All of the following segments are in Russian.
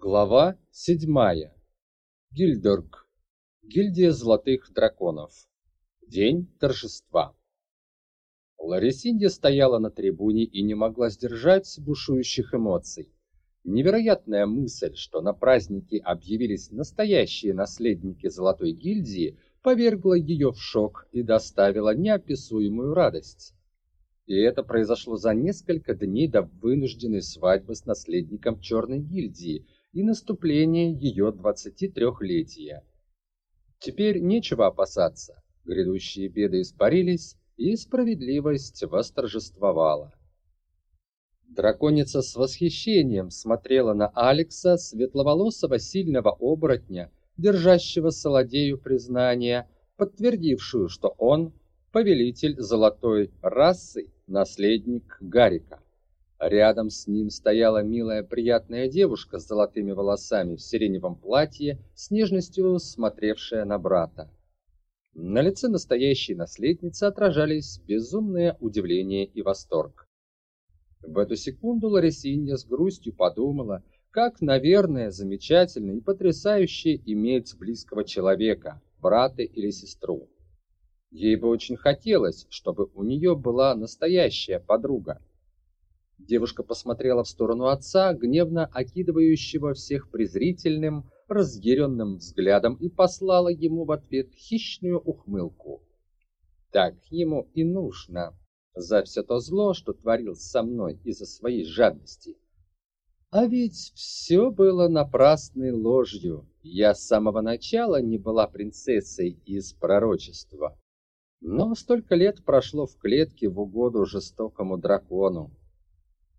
Глава седьмая. Гильдорг. Гильдия золотых драконов. День торжества. Ларисинья стояла на трибуне и не могла сдержать бушующих эмоций. Невероятная мысль, что на празднике объявились настоящие наследники Золотой гильдии, повергла ее в шок и доставила неописуемую радость. И это произошло за несколько дней до вынужденной свадьбы с наследником Черной гильдии – и наступление ее 23-летия. Теперь нечего опасаться, грядущие беды испарились, и справедливость восторжествовала. Драконица с восхищением смотрела на Алекса, светловолосого сильного оборотня, держащего Солодею признание, подтвердившую, что он повелитель золотой расы, наследник Гарика. Рядом с ним стояла милая приятная девушка с золотыми волосами в сиреневом платье, с нежностью смотревшая на брата. На лице настоящей наследницы отражались безумное удивление и восторг. В эту секунду Ларисинья с грустью подумала, как, наверное, замечательно и потрясающе иметь близкого человека, брата или сестру. Ей бы очень хотелось, чтобы у нее была настоящая подруга. Девушка посмотрела в сторону отца, гневно окидывающего всех презрительным, разъяренным взглядом и послала ему в ответ хищную ухмылку. Так ему и нужно за все то зло, что творил со мной из-за своей жадности. А ведь все было напрасной ложью. Я с самого начала не была принцессой из пророчества. Но столько лет прошло в клетке в угоду жестокому дракону.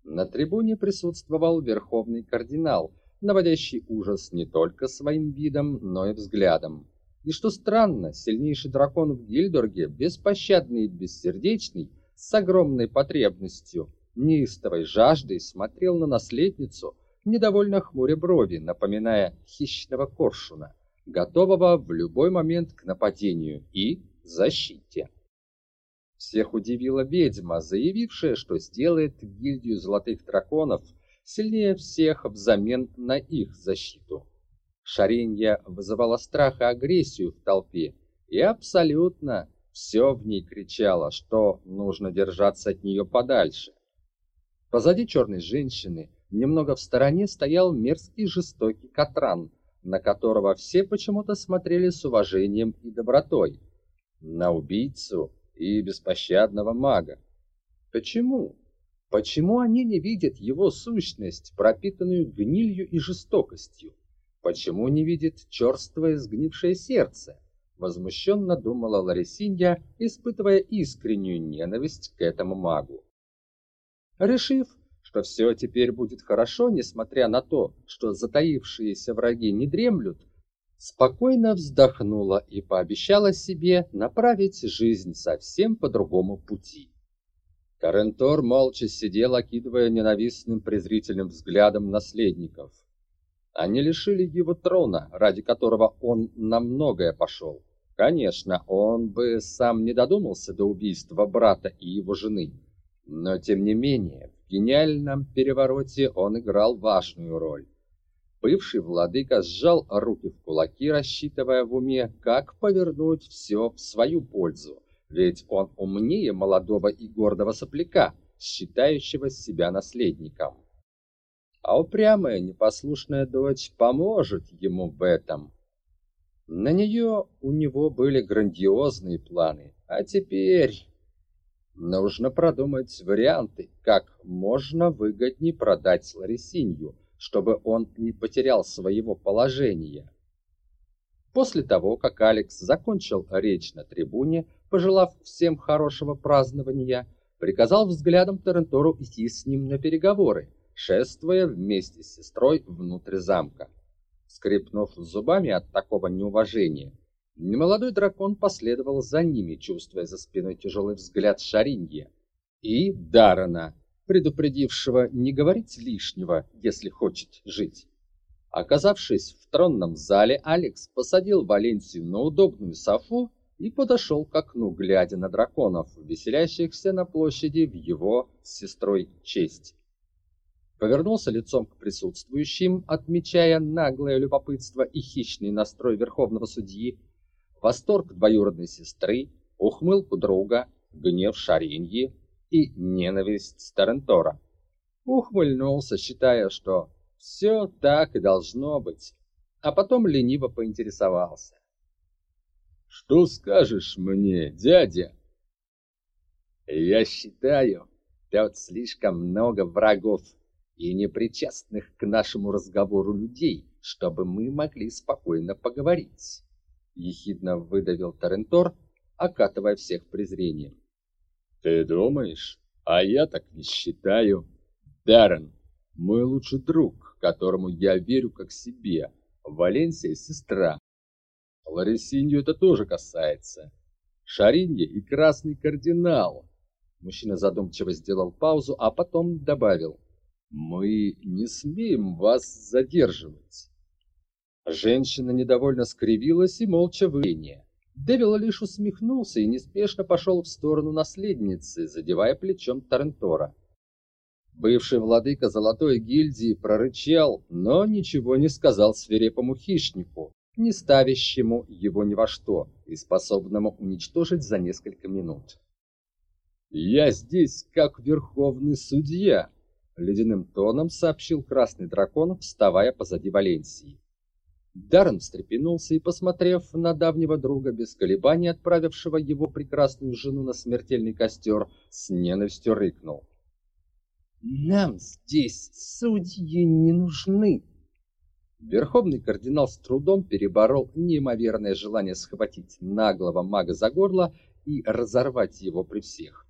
На трибуне присутствовал верховный кардинал, наводящий ужас не только своим видом, но и взглядом. И что странно, сильнейший дракон в Гильдорге, беспощадный и бессердечный, с огромной потребностью, неистовой жаждой смотрел на наследницу, недовольно хмуря брови, напоминая хищного коршуна, готового в любой момент к нападению и защите. Всех удивила ведьма, заявившая, что сделает гильдию золотых драконов сильнее всех взамен на их защиту. Шаринья вызывала страх и агрессию в толпе, и абсолютно все в ней кричало, что нужно держаться от нее подальше. Позади черной женщины, немного в стороне, стоял мерзкий жестокий Катран, на которого все почему-то смотрели с уважением и добротой. На убийцу и беспощадного мага. Почему? Почему они не видят его сущность, пропитанную гнилью и жестокостью? Почему не видят черствое сгнившее сердце? Возмущенно думала Ларисинья, испытывая искреннюю ненависть к этому магу. Решив, что все теперь будет хорошо, несмотря на то, что затаившиеся враги не дремлют, спокойно вздохнула и пообещала себе направить жизнь совсем по другому пути. Карентор молча сидел, окидывая ненавистным презрительным взглядом наследников. Они лишили его трона, ради которого он на многое пошел. Конечно, он бы сам не додумался до убийства брата и его жены, но тем не менее в гениальном перевороте он играл важную роль. Бывший владыка сжал руки в кулаки, рассчитывая в уме, как повернуть все в свою пользу, ведь он умнее молодого и гордого сопляка, считающего себя наследником. А упрямая непослушная дочь поможет ему в этом. На нее у него были грандиозные планы, а теперь нужно продумать варианты, как можно выгоднее продать Ларисинью – чтобы он не потерял своего положения. После того, как Алекс закончил речь на трибуне, пожелав всем хорошего празднования, приказал взглядом Терентору идти с ним на переговоры, шествуя вместе с сестрой внутрь замка. Скрипнув зубами от такого неуважения, немолодой дракон последовал за ними, чувствуя за спиной тяжелый взгляд Шарингия и Дарана, предупредившего не говорить лишнего, если хочет жить. Оказавшись в тронном зале, Алекс посадил Валенсию на удобную софу и подошел к окну, глядя на драконов, веселящихся на площади в его с сестрой честь. повернулся лицом к присутствующим, отмечая наглое любопытство и хищный настрой верховного судьи, восторг двоюродной сестры, ухмылку друга, гнев Шариньи и ненависть Старентора. Ухмыльнулся, считая, что все так и должно быть, а потом лениво поинтересовался. «Что скажешь мне, дядя?» «Я считаю, тут слишком много врагов и непричастных к нашему разговору людей, чтобы мы могли спокойно поговорить», — ехидно выдавил Тарентор, окатывая всех презрением. «Ты думаешь? А я так не считаю. Даррен, мой лучший друг, которому я верю как себе, Валенсия — сестра. Ларисинью это тоже касается. Шаринье и Красный Кардинал. Мужчина задумчиво сделал паузу, а потом добавил. Мы не смеем вас задерживать. Женщина недовольно скривилась и молча выня. Девил лишь усмехнулся и неспешно пошел в сторону наследницы, задевая плечом Тарентора. Бывший владыка Золотой гильдии прорычал, но ничего не сказал свирепому хищнику, не ставящему его ни во что и способному уничтожить за несколько минут. «Я здесь как верховный судья», — ледяным тоном сообщил красный дракон, вставая позади Валенсии. Даррен встрепенулся и, посмотрев на давнего друга без колебаний, отправившего его прекрасную жену на смертельный костер, с ненавистью рыкнул. «Нам здесь судьи не нужны!» Верховный кардинал с трудом переборол неимоверное желание схватить наглого мага за горло и разорвать его при всех.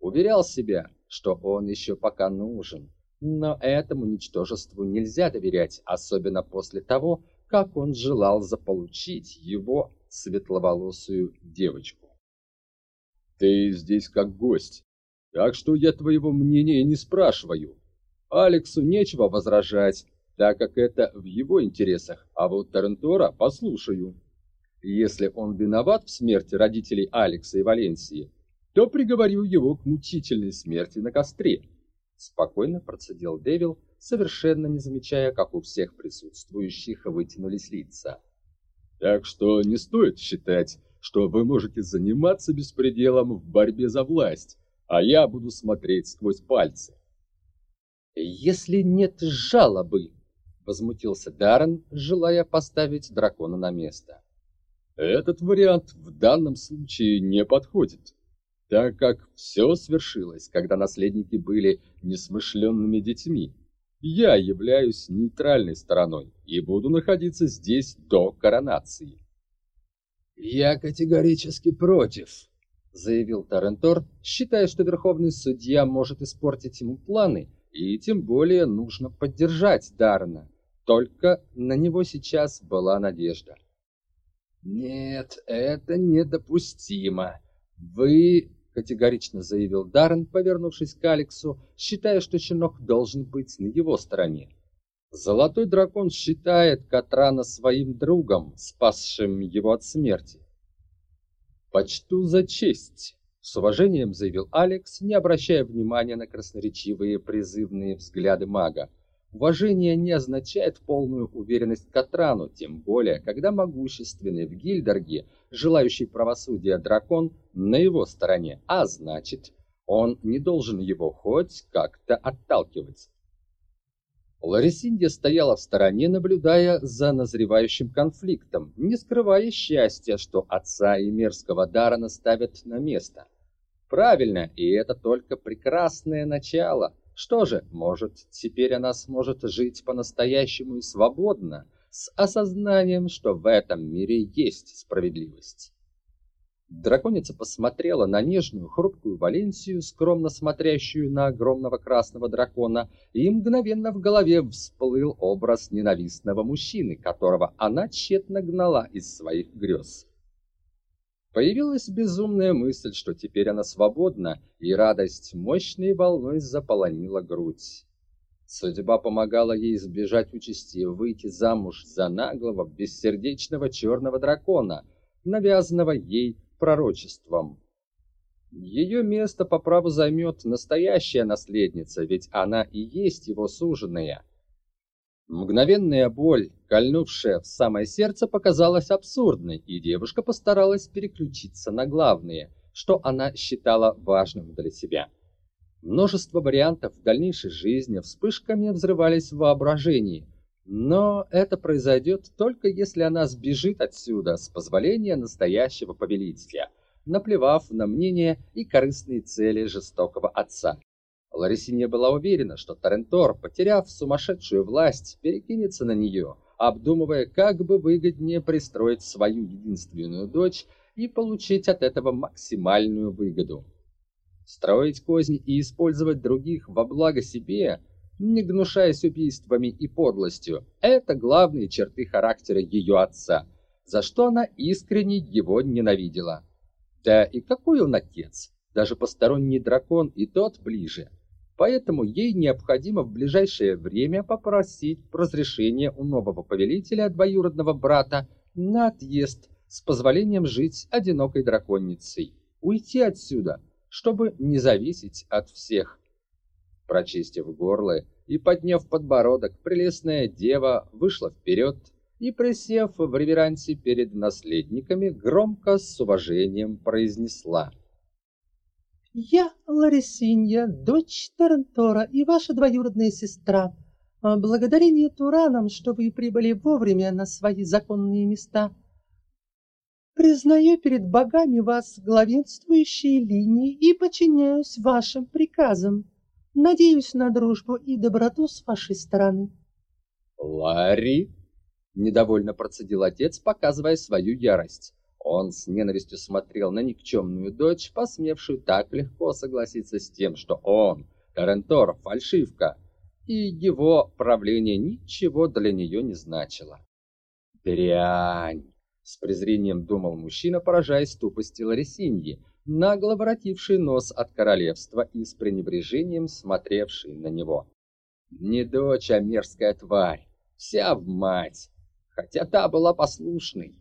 Уверял себя, что он еще пока нужен, но этому ничтожеству нельзя доверять, особенно после того, как он желал заполучить его светловолосую девочку. «Ты здесь как гость, так что я твоего мнения не спрашиваю. Алексу нечего возражать, так как это в его интересах, а вот Тарентора послушаю. Если он виноват в смерти родителей Алекса и Валенсии, то приговорю его к мучительной смерти на костре. Спокойно процедил Девил, совершенно не замечая, как у всех присутствующих вытянулись лица. Так что не стоит считать, что вы можете заниматься беспределом в борьбе за власть, а я буду смотреть сквозь пальцы. Если нет жалобы, возмутился Даррен, желая поставить дракона на место. Этот вариант в данном случае не подходит так как все свершилось, когда наследники были несмышленными детьми. Я являюсь нейтральной стороной и буду находиться здесь до коронации. «Я категорически против», — заявил Тарентор, считая, что верховный судья может испортить ему планы, и тем более нужно поддержать Дарна. Только на него сейчас была надежда. «Нет, это недопустимо. Вы категорично заявил Даррен, повернувшись к Алексу, считая, что щенок должен быть на его стороне. Золотой дракон считает Катрана своим другом, спасшим его от смерти. «Почту за честь», — с уважением заявил Алекс, не обращая внимания на красноречивые призывные взгляды мага. Уважение не означает полную уверенность Катрану, тем более, когда могущественный в Гильдерге, желающий правосудия дракон, на его стороне, а значит, он не должен его хоть как-то отталкивать. Ларисинья стояла в стороне, наблюдая за назревающим конфликтом, не скрывая счастья, что отца и мерзкого Дарана ставят на место. Правильно, и это только прекрасное начало – что же, может, теперь она сможет жить по-настоящему и свободно, с осознанием, что в этом мире есть справедливость. Драконица посмотрела на нежную, хрупкую Валенсию, скромно смотрящую на огромного красного дракона, и мгновенно в голове всплыл образ ненавистного мужчины, которого она тщетно гнала из своих грез. Появилась безумная мысль, что теперь она свободна, и радость мощной волной заполонила грудь. Судьба помогала ей избежать участи выйти замуж за наглого, бессердечного черного дракона, навязанного ей пророчеством. Ее место по праву займет настоящая наследница, ведь она и есть его суженая. Мгновенная боль, кольнувшая в самое сердце, показалась абсурдной, и девушка постаралась переключиться на главное, что она считала важным для себя. Множество вариантов дальнейшей жизни вспышками взрывались в воображении, но это произойдет только если она сбежит отсюда с позволения настоящего повелителя, наплевав на мнение и корыстные цели жестокого отца. Ларисинья была уверена, что Тарентор, потеряв сумасшедшую власть, перекинется на нее, обдумывая, как бы выгоднее пристроить свою единственную дочь и получить от этого максимальную выгоду. Строить козни и использовать других во благо себе, не гнушаясь убийствами и подлостью, это главные черты характера ее отца, за что она искренне его ненавидела. Да и какой он отец? Даже посторонний дракон и тот ближе. Поэтому ей необходимо в ближайшее время попросить разрешения у нового повелителя двоюродного брата на отъезд с позволением жить одинокой драконицей. Уйти отсюда, чтобы не зависеть от всех. Прочистив горло и подняв подбородок, прелестная дева вышла вперед и, присев в реверансе перед наследниками, громко с уважением произнесла — я Ларисинья, дочь Тарантора и ваша двоюродная сестра. А благодарение Туранам, что вы прибыли вовремя на свои законные места. Признаю перед богами вас главенствующей линией и подчиняюсь вашим приказам. Надеюсь на дружбу и доброту с вашей стороны. Ларри, недовольно процедил отец, показывая свою ярость. Он с ненавистью смотрел на никчемную дочь, посмевшую так легко согласиться с тем, что он, Карентор, фальшивка, и его правление ничего для нее не значило. «Дрянь!» — с презрением думал мужчина, поражаясь тупости Ларисиньи, нагло воротивший нос от королевства и с пренебрежением смотревший на него. «Не дочь, а мерзкая тварь, вся в мать, хотя та была послушной».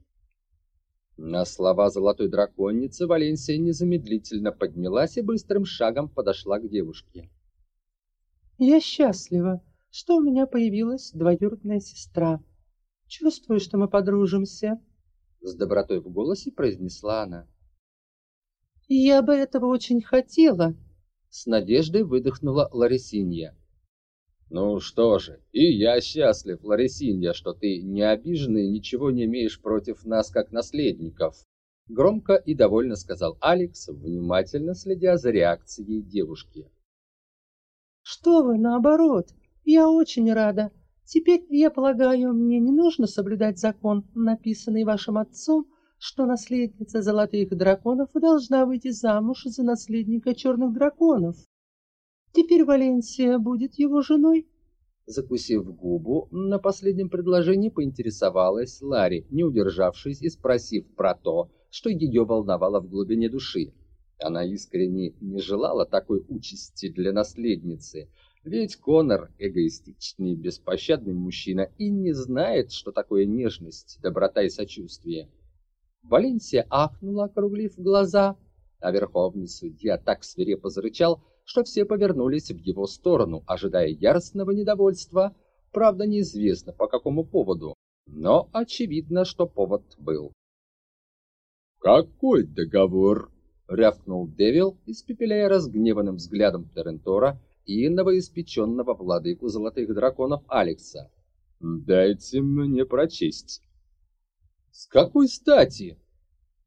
На слова золотой драконицы Валенсия незамедлительно поднялась и быстрым шагом подошла к девушке. «Я счастлива, что у меня появилась двоюродная сестра. Чувствую, что мы подружимся», — с добротой в голосе произнесла она. «Я бы этого очень хотела», — с надеждой выдохнула Ларисинья. Ну что же, и я счастлив, Ларисинья, что ты не обижена и ничего не имеешь против нас как наследников. Громко и довольно сказал Алекс, внимательно следя за реакцией девушки. Что вы, наоборот, я очень рада. Теперь, я полагаю, мне не нужно соблюдать закон, написанный вашим отцом, что наследница золотых драконов должна выйти замуж за наследника черных драконов. Теперь Валенсия будет его женой. Закусив губу, на последнем предложении поинтересовалась Ларри, не удержавшись и спросив про то, что ее волновало в глубине души. Она искренне не желала такой участи для наследницы, ведь Конор эгоистичный, беспощадный мужчина и не знает, что такое нежность, доброта и сочувствие. Валенсия ахнула, округлив глаза, а верховный судья так свирепо зарычал, что все повернулись в его сторону, ожидая яростного недовольства. Правда, неизвестно по какому поводу, но очевидно, что повод был. «Какой договор?» — рявкнул Девил, испепеляя разгневанным взглядом Терентора и новоиспеченного владыку золотых драконов Алекса. «Дайте мне прочесть». «С какой стати?»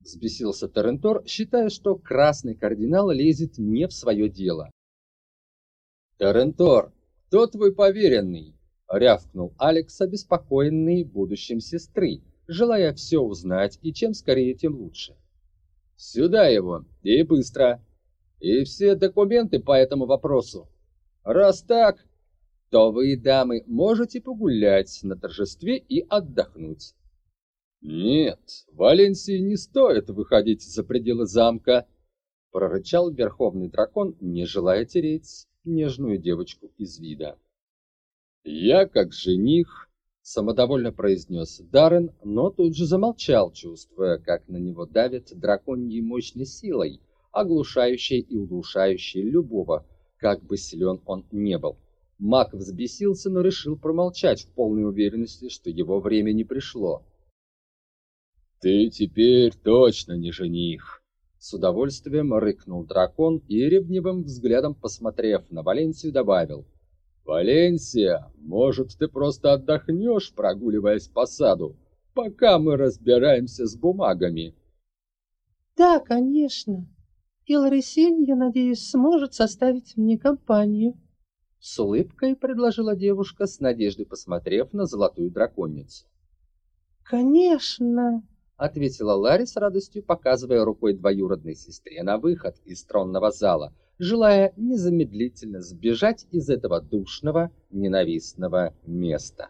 Взбесился Торрентор, считая, что красный кардинал лезет не в свое дело. «Торрентор, кто твой поверенный?» — рявкнул Алекс, обеспокоенный будущим сестры, желая все узнать, и чем скорее, тем лучше. «Сюда его, и быстро. И все документы по этому вопросу. Раз так, то вы, дамы, можете погулять на торжестве и отдохнуть. «Нет, Валенсии не стоит выходить за пределы замка», — прорычал верховный дракон, не желая тереть нежную девочку из вида. «Я как жених», — самодовольно произнес Даррен, но тут же замолчал, чувствуя, как на него давит драконьей мощной силой, оглушающей и удушающей любого, как бы силен он не был. Маг взбесился, но решил промолчать в полной уверенности, что его время не пришло. «Ты теперь точно не жених!» С удовольствием рыкнул дракон и ревнивым взглядом, посмотрев на Валенсию, добавил. «Валенсия, может, ты просто отдохнешь, прогуливаясь по саду, пока мы разбираемся с бумагами?» «Да, конечно. И я надеюсь, сможет составить мне компанию». С улыбкой предложила девушка, с надеждой посмотрев на золотую драконицу. «Конечно!» — ответила Ларри с радостью, показывая рукой двоюродной сестре на выход из тронного зала, желая незамедлительно сбежать из этого душного, ненавистного места.